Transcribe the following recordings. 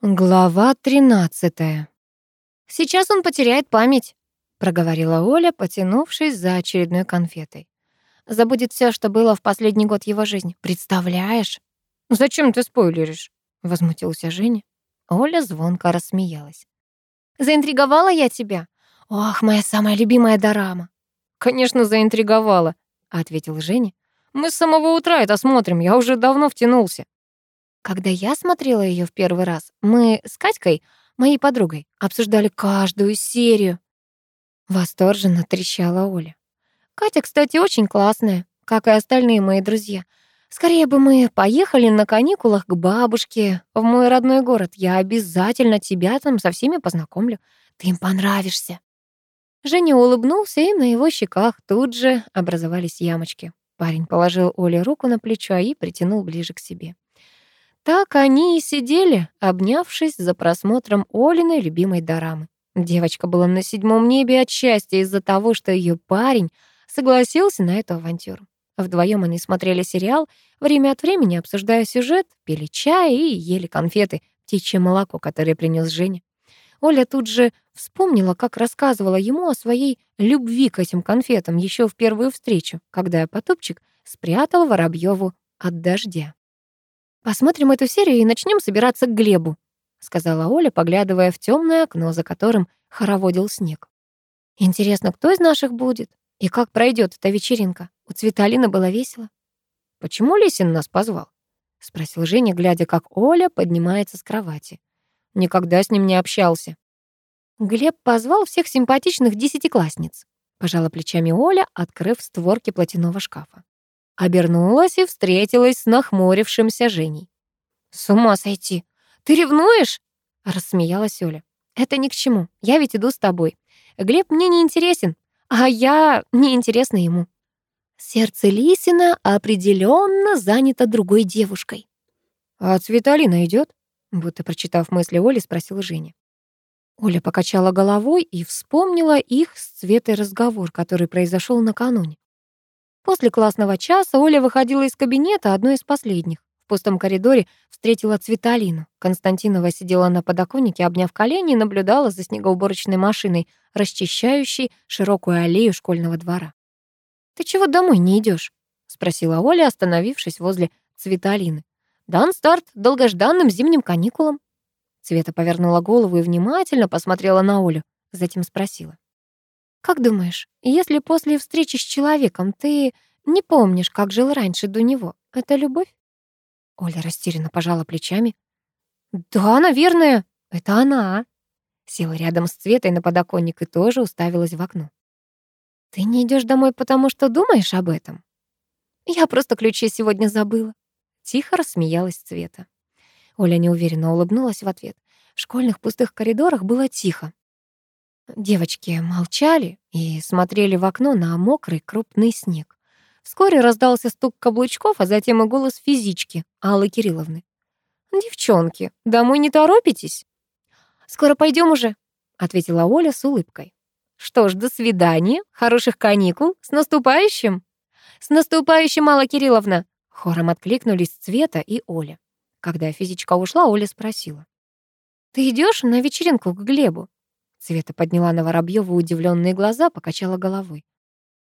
Глава 13. Сейчас он потеряет память, проговорила Оля, потянувшись за очередной конфетой. Забудет все, что было в последний год его жизни. Представляешь? Зачем ты спойлеришь? возмутился Женя. Оля звонко рассмеялась. Заинтриговала я тебя? Ох, моя самая любимая дорама. Конечно, заинтриговала, ответил Женя. Мы с самого утра это смотрим, я уже давно втянулся. Когда я смотрела ее в первый раз, мы с Катькой, моей подругой, обсуждали каждую серию. Восторженно трещала Оля. Катя, кстати, очень классная, как и остальные мои друзья. Скорее бы мы поехали на каникулах к бабушке в мой родной город. Я обязательно тебя там со всеми познакомлю. Ты им понравишься. Женя улыбнулся, и на его щеках тут же образовались ямочки. Парень положил Оле руку на плечо и притянул ближе к себе. Так они и сидели, обнявшись за просмотром Олиной любимой дорамы. Девочка была на седьмом небе от счастья из-за того, что ее парень согласился на эту авантюру. Вдвоем они смотрели сериал, время от времени обсуждая сюжет, пили чай и ели конфеты, птичье молоко, которое принес Женя. Оля тут же вспомнила, как рассказывала ему о своей любви к этим конфетам еще в первую встречу, когда Потупчик спрятал Воробьеву от дождя. «Посмотрим эту серию и начнем собираться к Глебу», сказала Оля, поглядывая в темное окно, за которым хороводил снег. «Интересно, кто из наших будет? И как пройдет эта вечеринка? У Цветалины было весело». «Почему Лисин нас позвал?» — спросил Женя, глядя, как Оля поднимается с кровати. «Никогда с ним не общался». Глеб позвал всех симпатичных десятиклассниц. Пожала плечами Оля, открыв створки платяного шкафа. Обернулась и встретилась с нахмурившимся Женей. «С ума сойти! Ты ревнуешь?» — рассмеялась Оля. «Это ни к чему. Я ведь иду с тобой. Глеб мне не интересен, а я не интересна ему». Сердце Лисина определенно занято другой девушкой. «А Цветалина идет? будто прочитав мысли Оли, спросила Женя. Оля покачала головой и вспомнила их с Цветой разговор, который произошел накануне. После классного часа Оля выходила из кабинета одной из последних. В пустом коридоре встретила Цветалину. Константинова сидела на подоконнике, обняв колени, и наблюдала за снегоуборочной машиной, расчищающей широкую аллею школьного двора. «Ты чего домой не идешь? спросила Оля, остановившись возле Цветалины. «Дан старт долгожданным зимним каникулам». Цвета повернула голову и внимательно посмотрела на Олю, затем спросила. Как думаешь, если после встречи с человеком ты не помнишь, как жил раньше до него, это любовь? Оля растерянно пожала плечами. Да, наверное, это она. Села рядом с Цветой на подоконник и тоже уставилась в окно. Ты не идешь домой, потому что думаешь об этом? Я просто ключи сегодня забыла. Тихо рассмеялась Цвета. Оля неуверенно улыбнулась в ответ. В школьных пустых коридорах было тихо. Девочки молчали и смотрели в окно на мокрый крупный снег. Вскоре раздался стук каблучков, а затем и голос физички Аллы Кирилловны. «Девчонки, домой не торопитесь?» «Скоро пойдем уже», — ответила Оля с улыбкой. «Что ж, до свидания, хороших каникул, с наступающим!» «С наступающим, Алла Кирилловна!» Хором откликнулись Цвета и Оля. Когда физичка ушла, Оля спросила. «Ты идешь на вечеринку к Глебу?» Света подняла на Воробьёва удивленные глаза, покачала головой.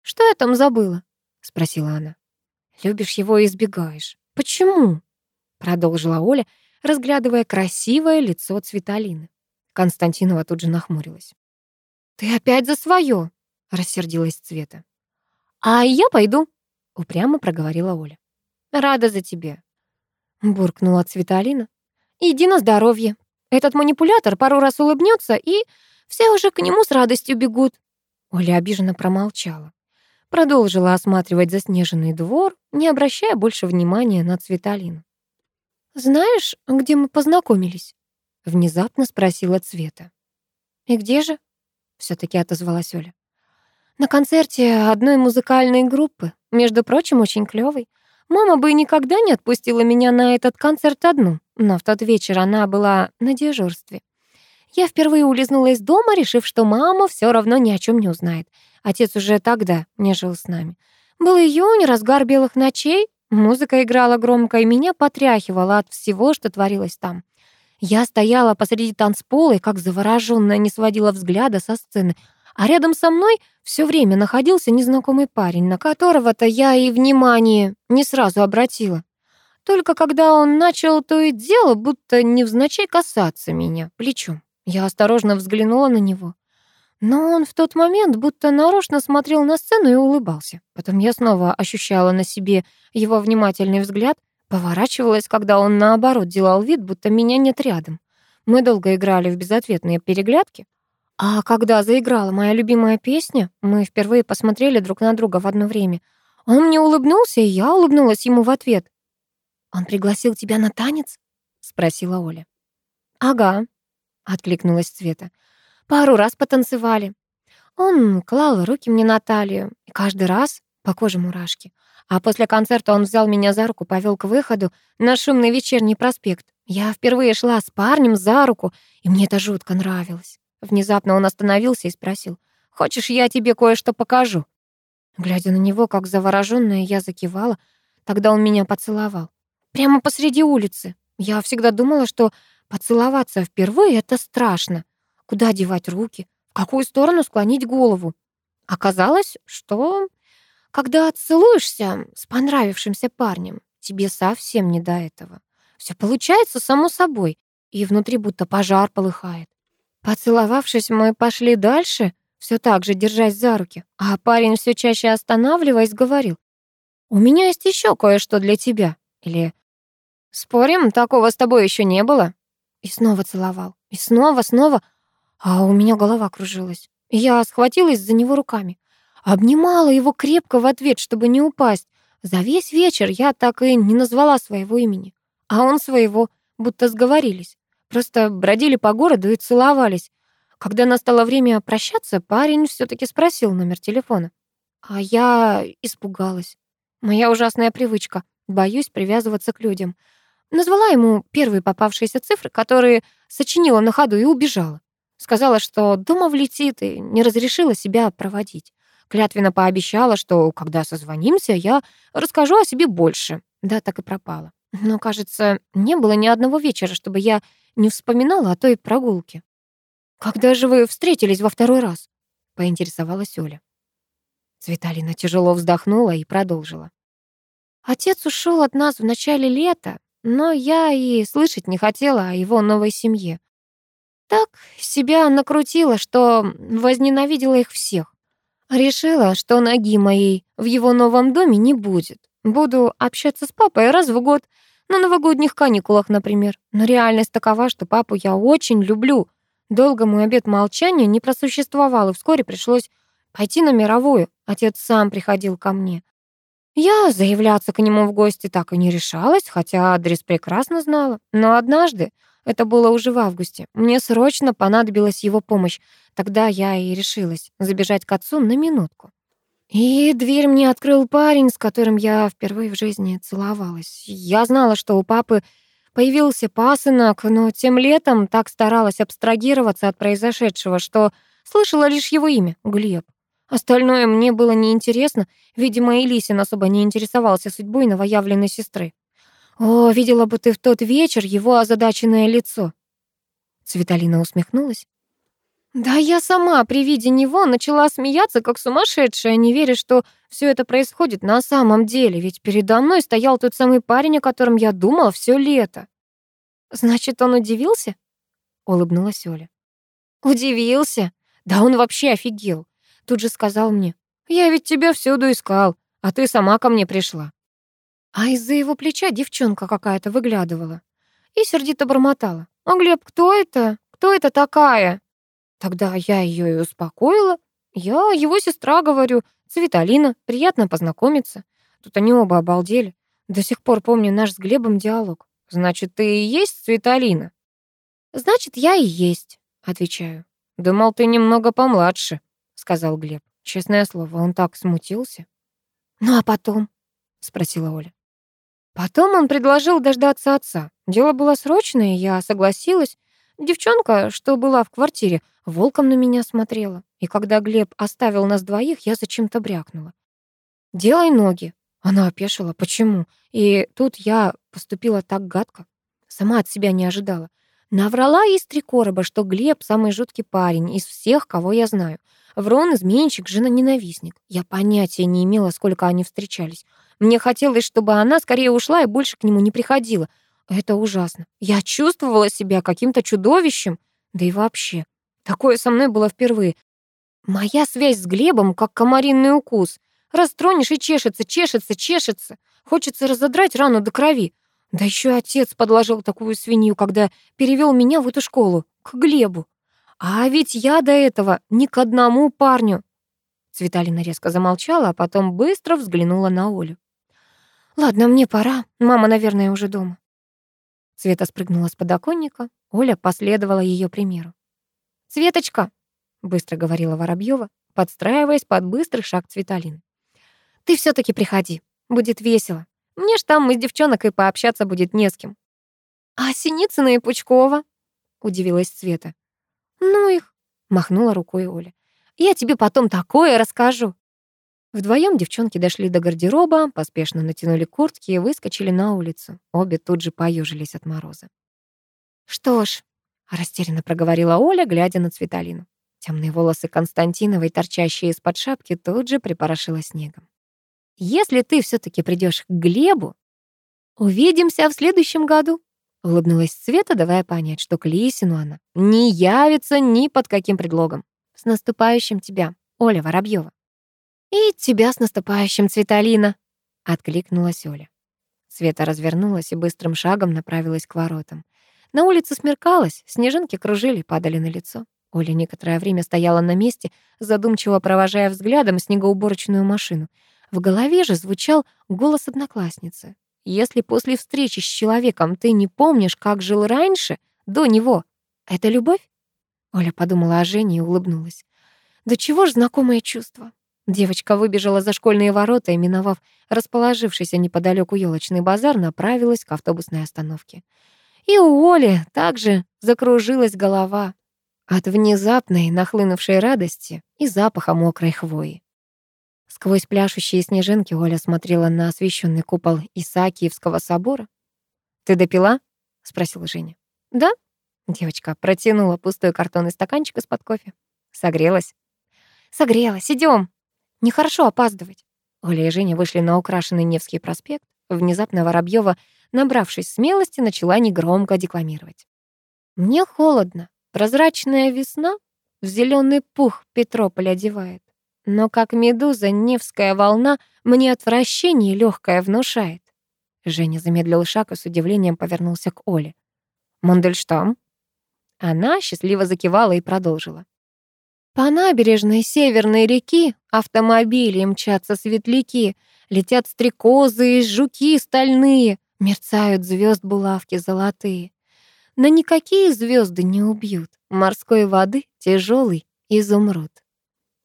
«Что я там забыла?» — спросила она. «Любишь его и избегаешь. Почему?» — продолжила Оля, разглядывая красивое лицо Цветалины. Константинова тут же нахмурилась. «Ты опять за свое!» — рассердилась Цвета. «А я пойду», — упрямо проговорила Оля. «Рада за тебя», — буркнула Цветалина. «Иди на здоровье. Этот манипулятор пару раз улыбнется и все уже к нему с радостью бегут». Оля обиженно промолчала. Продолжила осматривать заснеженный двор, не обращая больше внимания на Цветалину. «Знаешь, где мы познакомились?» — внезапно спросила Цвета. «И где же?» — все таки отозвалась Оля. «На концерте одной музыкальной группы, между прочим, очень клёвой. Мама бы никогда не отпустила меня на этот концерт одну, но в тот вечер она была на дежурстве. Я впервые улизнула из дома, решив, что мама все равно ни о чем не узнает. Отец уже тогда не жил с нами. Был июнь, разгар белых ночей, музыка играла громко, и меня потряхивала от всего, что творилось там. Я стояла посреди танцпола и, как заворожённая, не сводила взгляда со сцены, а рядом со мной все время находился незнакомый парень, на которого-то я и внимание не сразу обратила. Только когда он начал то и дело, будто невзначай касаться меня плечом, я осторожно взглянула на него. Но он в тот момент будто нарочно смотрел на сцену и улыбался. Потом я снова ощущала на себе его внимательный взгляд, поворачивалась, когда он наоборот делал вид, будто меня нет рядом. Мы долго играли в безответные переглядки. А когда заиграла моя любимая песня, мы впервые посмотрели друг на друга в одно время. Он мне улыбнулся, и я улыбнулась ему в ответ. «Он пригласил тебя на танец?» — спросила Оля. «Ага», — откликнулась Света. Пару раз потанцевали. Он клал руки мне на талию, и каждый раз по коже мурашки. А после концерта он взял меня за руку, повел к выходу на шумный вечерний проспект. Я впервые шла с парнем за руку, и мне это жутко нравилось. Внезапно он остановился и спросил, «Хочешь, я тебе кое-что покажу?» Глядя на него, как заворожённая, я закивала. Тогда он меня поцеловал. Прямо посреди улицы. Я всегда думала, что поцеловаться впервые — это страшно. Куда девать руки? В какую сторону склонить голову? Оказалось, что когда целуешься с понравившимся парнем, тебе совсем не до этого. Все получается само собой, и внутри будто пожар полыхает. Поцеловавшись, мы пошли дальше, все так же держась за руки, а парень все чаще останавливаясь говорил, «У меня есть еще кое-что для тебя». Или «Спорим, такого с тобой еще не было?» И снова целовал. И снова, снова, а у меня голова кружилась. Я схватилась за него руками. Обнимала его крепко в ответ, чтобы не упасть. За весь вечер я так и не назвала своего имени. А он своего, будто сговорились. Просто бродили по городу и целовались. Когда настало время прощаться, парень все таки спросил номер телефона. А я испугалась. Моя ужасная привычка. Боюсь привязываться к людям. Назвала ему первые попавшиеся цифры, которые сочинила на ходу и убежала. Сказала, что дома влетит и не разрешила себя проводить. Клятвенно пообещала, что когда созвонимся, я расскажу о себе больше. Да, так и пропала. Но, кажется, не было ни одного вечера, чтобы я не вспоминала о той прогулке. «Когда же вы встретились во второй раз?» — поинтересовалась Оля. Цветалина тяжело вздохнула и продолжила. «Отец ушел от нас в начале лета, но я и слышать не хотела о его новой семье. Так себя накрутила, что возненавидела их всех. Решила, что ноги моей в его новом доме не будет. Буду общаться с папой раз в год, на новогодних каникулах, например. Но реальность такова, что папу я очень люблю. Долго мой обед молчания не просуществовал, и вскоре пришлось пойти на мировую. Отец сам приходил ко мне. Я заявляться к нему в гости так и не решалась, хотя адрес прекрасно знала. Но однажды это было уже в августе. Мне срочно понадобилась его помощь. Тогда я и решилась забежать к отцу на минутку. И дверь мне открыл парень, с которым я впервые в жизни целовалась. Я знала, что у папы появился пасынок, но тем летом так старалась абстрагироваться от произошедшего, что слышала лишь его имя — Глеб. Остальное мне было неинтересно. Видимо, Элисин особо не интересовался судьбой новоявленной сестры. О, видела бы ты в тот вечер его озадаченное лицо. Цветалина усмехнулась. Да я сама при виде него начала смеяться, как сумасшедшая, не веря, что все это происходит на самом деле, ведь передо мной стоял тот самый парень, о котором я думала все лето. Значит, он удивился? Улыбнулась Оля. Удивился? Да он вообще офигел. Тут же сказал мне, я ведь тебя всюду искал, а ты сама ко мне пришла. А из-за его плеча девчонка какая-то выглядывала и сердито бормотала. «А, Глеб, кто это? Кто это такая?» Тогда я ее и успокоила. Я его сестра, говорю, Цветалина, приятно познакомиться. Тут они оба обалдели. До сих пор помню наш с Глебом диалог. «Значит, ты и есть Цветалина?» «Значит, я и есть», — отвечаю. «Думал, ты немного помладше», — сказал Глеб. Честное слово, он так смутился. «Ну а потом?» — спросила Оля. Потом он предложил дождаться отца. Дело было срочное, я согласилась. Девчонка, что была в квартире, волком на меня смотрела. И когда Глеб оставил нас двоих, я зачем-то брякнула. «Делай ноги». Она опешила. «Почему?» И тут я поступила так гадко. Сама от себя не ожидала. Наврала из три короба, что Глеб самый жуткий парень из всех, кого я знаю. Врон, изменщик, жена-ненавистник. Я понятия не имела, сколько они встречались. Мне хотелось, чтобы она скорее ушла и больше к нему не приходила. Это ужасно. Я чувствовала себя каким-то чудовищем. Да и вообще, такое со мной было впервые. Моя связь с Глебом как комаринный укус. Растронешь и чешется, чешется, чешется. Хочется разодрать рану до крови. Да еще отец подложил такую свинью, когда перевел меня в эту школу, к Глебу. А ведь я до этого ни к одному парню. Цветалина резко замолчала, а потом быстро взглянула на Олю. «Ладно, мне пора. Мама, наверное, уже дома». Света спрыгнула с подоконника. Оля последовала ее примеру. «Светочка!» — быстро говорила Воробьева, подстраиваясь под быстрый шаг Цветалины. «Ты все таки приходи. Будет весело. Мне ж там из девчонок и пообщаться будет не с кем. А Синицына и Пучкова? Удивилась Света. Ну их, махнула рукой Оля. Я тебе потом такое расскажу. Вдвоем девчонки дошли до гардероба, поспешно натянули куртки и выскочили на улицу. Обе тут же поежились от мороза. «Что ж», — растерянно проговорила Оля, глядя на Цветалину. Темные волосы Константиновой, торчащие из-под шапки, тут же припорошило снегом. Если ты все таки придешь к Глебу, увидимся в следующем году. Улыбнулась Света, давая понять, что к Лисину она не явится ни под каким предлогом. С наступающим тебя, Оля Воробьева. И тебя с наступающим, Цветалина, откликнулась Оля. Света развернулась и быстрым шагом направилась к воротам. На улице смеркалось, снежинки кружили, падали на лицо. Оля некоторое время стояла на месте, задумчиво провожая взглядом снегоуборочную машину. В голове же звучал голос одноклассницы. Если после встречи с человеком ты не помнишь, как жил раньше, до него, это любовь? Оля подумала о Жене и улыбнулась. Да чего ж знакомое чувство. Девочка выбежала за школьные ворота и, миновав расположившийся неподалеку елочный базар, направилась к автобусной остановке. И у Оли также закружилась голова от внезапной нахлынувшей радости и запаха мокрой хвои. Сквозь пляшущие снежинки Оля смотрела на освещенный купол Исаакиевского собора. «Ты допила?» — спросила Женя. «Да?» — девочка протянула пустой картонный стаканчик из-под кофе. «Согрелась?» «Согрелась, идем. Нехорошо опаздывать». Оля и Женя вышли на украшенный Невский проспект. Внезапно Воробьева, набравшись смелости, начала негромко декламировать. «Мне холодно. Прозрачная весна в зеленый пух Петрополь одевает. Но как медуза Невская волна мне отвращение легкое внушает. Женя замедлил шаг и с удивлением повернулся к Оле. «Мандельштам?» Она счастливо закивала и продолжила. По набережной северной реки автомобили мчатся светляки, летят стрекозы и жуки стальные, мерцают звезд булавки золотые. Но никакие звезды не убьют, морской воды тяжелый изумруд.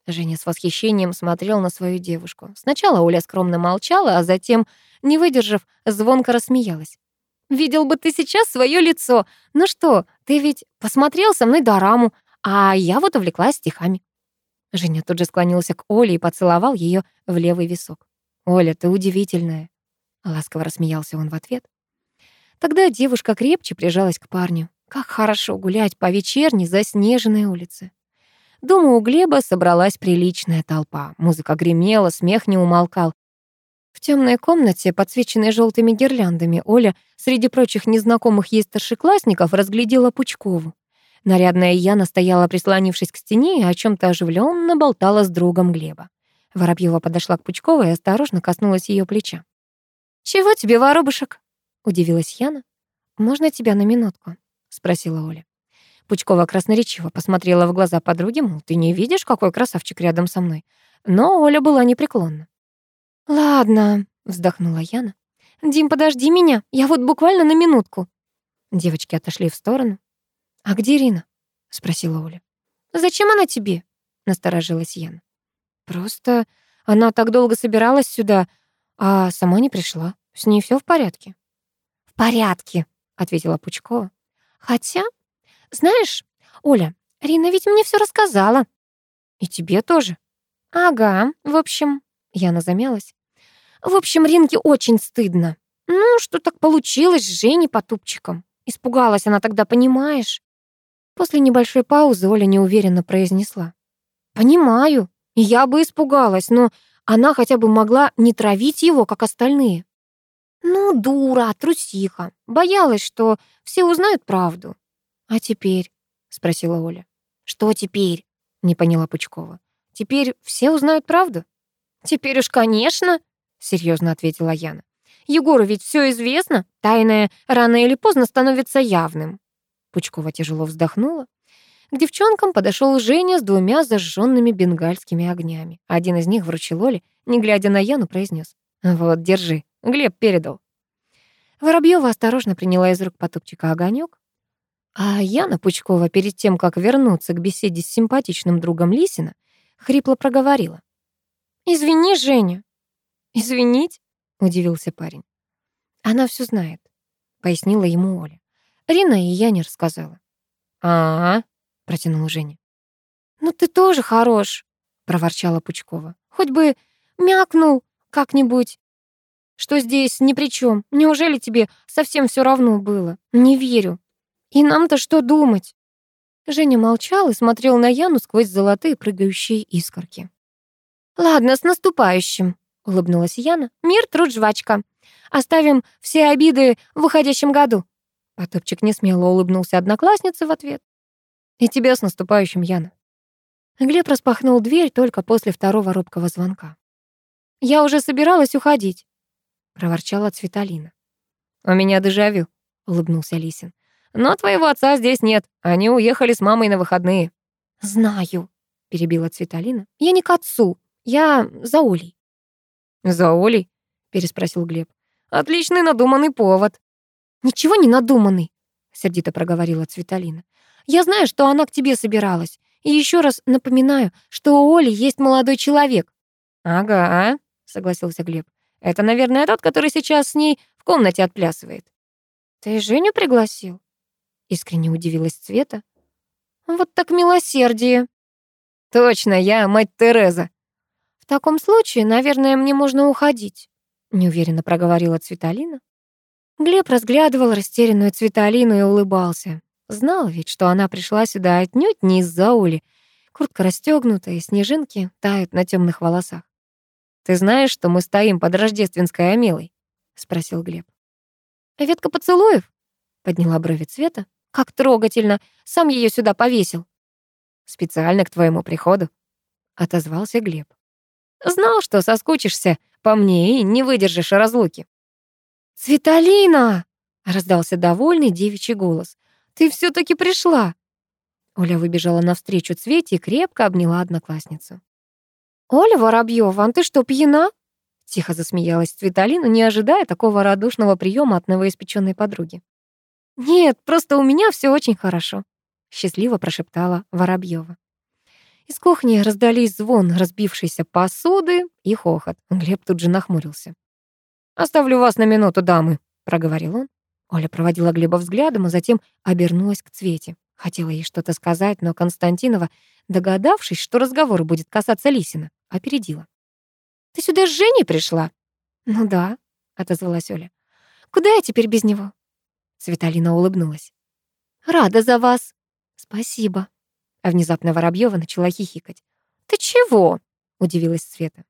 Женя с восхищением смотрел на свою девушку. Сначала Оля скромно молчала, а затем, не выдержав, звонко рассмеялась. «Видел бы ты сейчас свое лицо. Ну что, ты ведь посмотрел со мной дораму, а я вот увлеклась стихами». Женя тут же склонился к Оле и поцеловал ее в левый висок. «Оля, ты удивительная», — ласково рассмеялся он в ответ. Тогда девушка крепче прижалась к парню. Как хорошо гулять по вечерней заснеженной улице. Дома у Глеба собралась приличная толпа. Музыка гремела, смех не умолкал. В темной комнате, подсвеченной желтыми гирляндами, Оля среди прочих незнакомых ей старшеклассников разглядела Пучкову. Нарядная Яна стояла, прислонившись к стене, и о чем то оживленно болтала с другом Глеба. Воробьева подошла к Пучковой и осторожно коснулась ее плеча. «Чего тебе, воробушек?» — удивилась Яна. «Можно тебя на минутку?» — спросила Оля. Пучкова красноречиво посмотрела в глаза подруги, мол, ты не видишь, какой красавчик рядом со мной. Но Оля была непреклонна. «Ладно», — вздохнула Яна. «Дим, подожди меня, я вот буквально на минутку». Девочки отошли в сторону. «А где Рина?» — спросила Оля. «Зачем она тебе?» — насторожилась Яна. «Просто она так долго собиралась сюда, а сама не пришла. С ней все в порядке?» «В порядке», — ответила Пучкова. «Хотя знаешь, Оля, Рина ведь мне все рассказала. И тебе тоже. Ага, в общем, Яна замялась. В общем, Ринке очень стыдно. Ну, что так получилось с Женей Потупчиком. Испугалась она тогда, понимаешь? После небольшой паузы Оля неуверенно произнесла. «Понимаю, я бы испугалась, но она хотя бы могла не травить его, как остальные». «Ну, дура, трусиха. Боялась, что все узнают правду». «А теперь?» — спросила Оля. «Что теперь?» — не поняла Пучкова. «Теперь все узнают правду?» «Теперь уж, конечно», — серьезно ответила Яна. «Егору ведь все известно. Тайное рано или поздно становится явным». Пучкова тяжело вздохнула. К девчонкам подошел Женя с двумя зажженными бенгальскими огнями. Один из них вручил Оле, не глядя на Яну, произнес: «Вот, держи, Глеб передал». Воробьева осторожно приняла из рук потупчика огонек, а Яна Пучкова перед тем, как вернуться к беседе с симпатичным другом Лисина, хрипло проговорила. «Извини, Женя». «Извинить?» — удивился парень. «Она все знает», — пояснила ему Оля. Рина и я не рассказала. «А-а», — протянул Женя. «Ну ты тоже хорош», — проворчала Пучкова. «Хоть бы мякнул как-нибудь, что здесь ни при чем. Неужели тебе совсем все равно было? Не верю. И нам-то что думать?» Женя молчал и смотрел на Яну сквозь золотые прыгающие искорки. «Ладно, с наступающим», — улыбнулась Яна. «Мир, труд, жвачка. Оставим все обиды в выходящем году. Потопчик несмело улыбнулся однокласснице в ответ. «И тебя с наступающим, Яна». Глеб распахнул дверь только после второго робкого звонка. «Я уже собиралась уходить», — проворчала Цветалина. «У меня дежавю», — улыбнулся Лисин. «Но твоего отца здесь нет. Они уехали с мамой на выходные». «Знаю», — перебила Цветалина. «Я не к отцу. Я за Олей». «За Олей?» — переспросил Глеб. «Отличный надуманный повод». «Ничего не надуманный», — сердито проговорила Цветалина. «Я знаю, что она к тебе собиралась. И еще раз напоминаю, что у Оли есть молодой человек». «Ага», — согласился Глеб. «Это, наверное, тот, который сейчас с ней в комнате отплясывает». «Ты Женю пригласил?» — искренне удивилась Цвета. «Вот так милосердие». «Точно, я мать Тереза». «В таком случае, наверное, мне можно уходить», — неуверенно проговорила Цветалина. Глеб разглядывал растерянную Цветалину и улыбался. Знал ведь, что она пришла сюда отнюдь не из-за Оли. Куртка расстёгнута, и снежинки тают на темных волосах. «Ты знаешь, что мы стоим под рождественской Амелой?» — спросил Глеб. «А ветка поцелуев?» — подняла брови Цвета. «Как трогательно! Сам ее сюда повесил!» «Специально к твоему приходу», — отозвался Глеб. «Знал, что соскучишься по мне и не выдержишь разлуки». «Светалина!» — раздался довольный девичий голос. «Ты все таки пришла!» Оля выбежала навстречу Цвете и крепко обняла одноклассницу. «Оля Воробьёва, а ты что, пьяна?» Тихо засмеялась Цветалина, не ожидая такого радушного приема от новоиспеченной подруги. «Нет, просто у меня все очень хорошо», — счастливо прошептала Воробьева. Из кухни раздались звон разбившейся посуды и хохот. Глеб тут же нахмурился. «Оставлю вас на минуту, дамы», — проговорил он. Оля проводила Глеба взглядом, а затем обернулась к Цвете. Хотела ей что-то сказать, но Константинова, догадавшись, что разговор будет касаться Лисина, опередила. «Ты сюда с Женей пришла?» «Ну да», — отозвалась Оля. «Куда я теперь без него?» Светалина улыбнулась. «Рада за вас». «Спасибо». А внезапно Воробьева начала хихикать. «Ты чего?» — удивилась Света.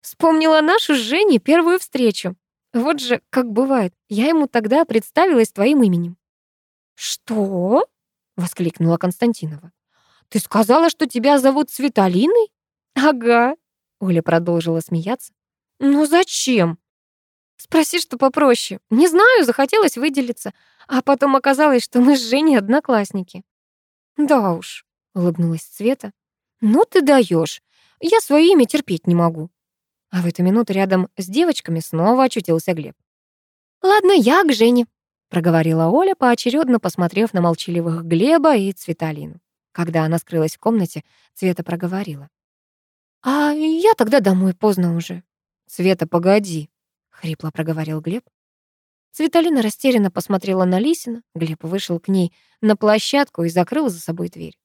Вспомнила нашу с Женей первую встречу. Вот же, как бывает, я ему тогда представилась твоим именем. «Что?» — воскликнула Константинова. «Ты сказала, что тебя зовут Светалиной?» «Ага», — Оля продолжила смеяться. «Ну зачем?» «Спроси, что попроще. Не знаю, захотелось выделиться. А потом оказалось, что мы с Женей одноклассники». «Да уж», — улыбнулась Света. «Ну ты даешь. Я свое имя терпеть не могу». А в эту минуту рядом с девочками снова очутился Глеб. «Ладно, я к Жене», — проговорила Оля, поочередно посмотрев на молчаливых Глеба и Цветалину. Когда она скрылась в комнате, Цвета проговорила. «А я тогда домой, поздно уже». «Света, погоди», — хрипло проговорил Глеб. Цветалина растерянно посмотрела на Лисина. Глеб вышел к ней на площадку и закрыл за собой дверь.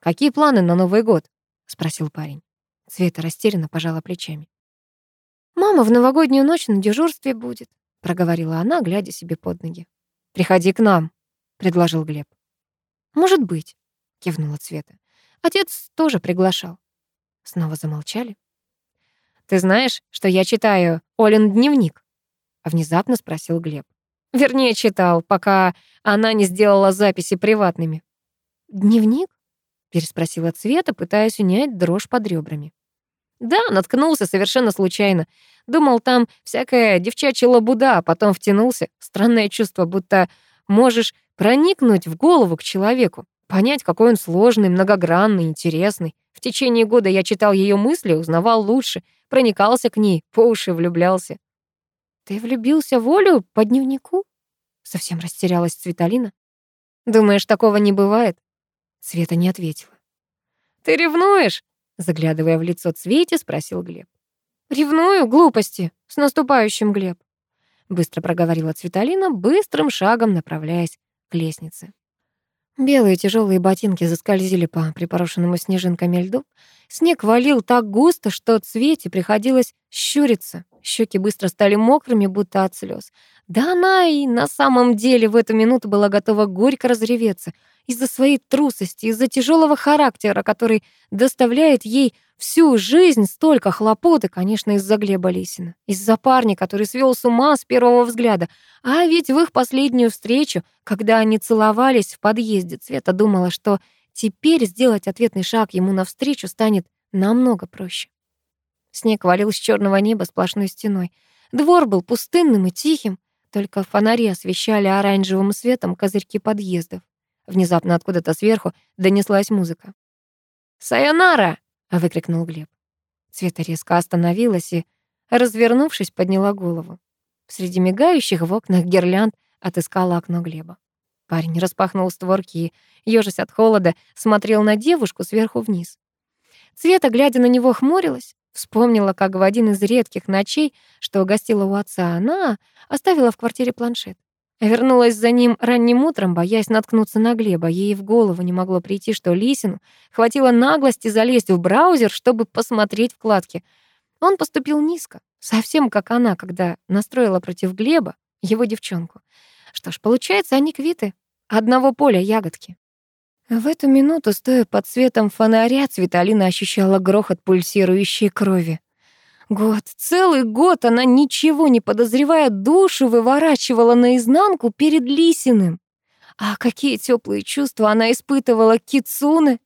«Какие планы на Новый год?» — спросил парень. Света растерянно пожала плечами. «Мама в новогоднюю ночь на дежурстве будет», — проговорила она, глядя себе под ноги. приходи к нам», — предложил Глеб. «Может быть», — кивнула Цвета. «Отец тоже приглашал». Снова замолчали. «Ты знаешь, что я читаю Олин дневник?» — внезапно спросил Глеб. Вернее, читал, пока она не сделала записи приватными. «Дневник?» — переспросила Цвета, пытаясь унять дрожь под ребрами. Да, наткнулся совершенно случайно. Думал, там всякая девчачья лабуда, а потом втянулся. Странное чувство, будто можешь проникнуть в голову к человеку, понять, какой он сложный, многогранный, интересный. В течение года я читал ее мысли, узнавал лучше, проникался к ней, по уши влюблялся. «Ты влюбился в Олю по дневнику?» Совсем растерялась Цветалина. «Думаешь, такого не бывает?» Света не ответила. «Ты ревнуешь?» Заглядывая в лицо Цвете, спросил Глеб. «Ревную? Глупости! С наступающим, Глеб!» Быстро проговорила Цветалина, быстрым шагом направляясь к лестнице. Белые тяжелые ботинки заскользили по припорошенному снежинками льду. Снег валил так густо, что Цвете приходилось щуриться. Щеки быстро стали мокрыми, будто от слез. Да она и на самом деле в эту минуту была готова горько разреветься из-за своей трусости, из-за тяжелого характера, который доставляет ей всю жизнь столько хлопот, и, конечно, из-за Глеба Лисина, из-за парня, который свел с ума с первого взгляда. А ведь в их последнюю встречу, когда они целовались в подъезде, Света думала, что теперь сделать ответный шаг ему навстречу станет намного проще. Снег валил с черного неба сплошной стеной. Двор был пустынным и тихим, только фонари освещали оранжевым светом козырьки подъездов. Внезапно откуда-то сверху донеслась музыка. «Сайонара!» — выкрикнул Глеб. Света резко остановилась и, развернувшись, подняла голову. Среди мигающих в окнах гирлянд отыскала окно Глеба. Парень распахнул створки и, ёжась от холода, смотрел на девушку сверху вниз. Света, глядя на него, хмурилась. Вспомнила, как в один из редких ночей, что гостила у отца, она оставила в квартире планшет. Вернулась за ним ранним утром, боясь наткнуться на Глеба. Ей в голову не могло прийти, что Лисину хватило наглости залезть в браузер, чтобы посмотреть вкладки. Он поступил низко, совсем как она, когда настроила против Глеба его девчонку. Что ж, получается, они квиты. Одного поля ягодки. В эту минуту, стоя под светом фонаря, Цветалина ощущала грохот пульсирующей крови. Год, целый год она, ничего не подозревая, душу выворачивала наизнанку перед Лисиным. А какие теплые чувства она испытывала к Кицуне.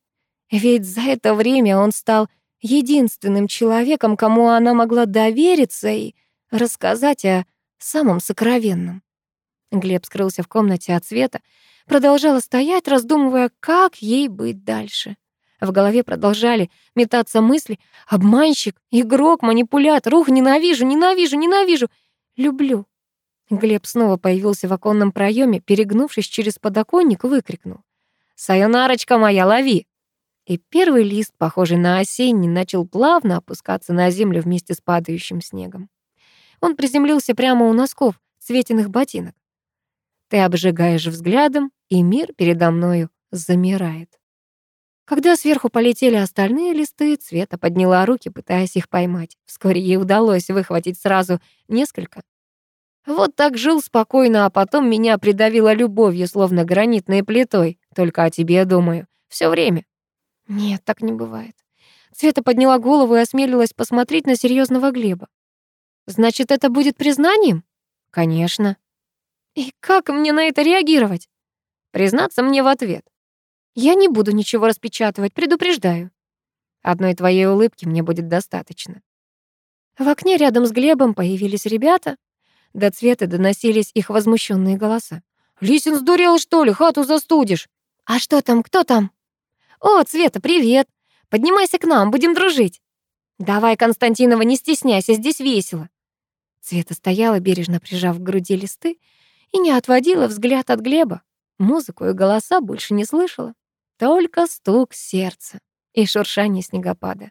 Ведь за это время он стал единственным человеком, кому она могла довериться и рассказать о самом сокровенном. Глеб скрылся в комнате от света, продолжала стоять, раздумывая, как ей быть дальше. В голове продолжали метаться мысли «обманщик», «игрок», «манипулятор», «ух, ненавижу, ненавижу, ненавижу», «люблю». Глеб снова появился в оконном проеме, перегнувшись через подоконник, выкрикнул «Сайонарочка моя, лови!» И первый лист, похожий на осенний, начал плавно опускаться на землю вместе с падающим снегом. Он приземлился прямо у носков светиных ботинок. Ты обжигаешь взглядом, и мир передо мною замирает. Когда сверху полетели остальные листы, Цвета подняла руки, пытаясь их поймать. Вскоре ей удалось выхватить сразу несколько. Вот так жил спокойно, а потом меня придавило любовью, словно гранитной плитой. Только о тебе думаю. все время. Нет, так не бывает. Цвета подняла голову и осмелилась посмотреть на серьезного Глеба. Значит, это будет признанием? Конечно. И как мне на это реагировать? Признаться мне в ответ. Я не буду ничего распечатывать, предупреждаю. Одной твоей улыбки мне будет достаточно. В окне рядом с Глебом появились ребята. До цвета доносились их возмущенные голоса. «Лисин сдурел, что ли? Хату застудишь!» «А что там? Кто там?» «О, Цвета, привет! Поднимайся к нам, будем дружить!» «Давай, Константинова, не стесняйся, здесь весело!» Цвета стояла, бережно прижав к груди листы, и не отводила взгляд от Глеба. Музыку и голоса больше не слышала. Только стук сердца и шуршание снегопада.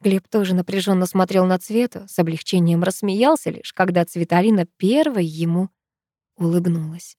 Глеб тоже напряженно смотрел на Цвету, с облегчением рассмеялся лишь, когда Цветалина первой ему улыбнулась.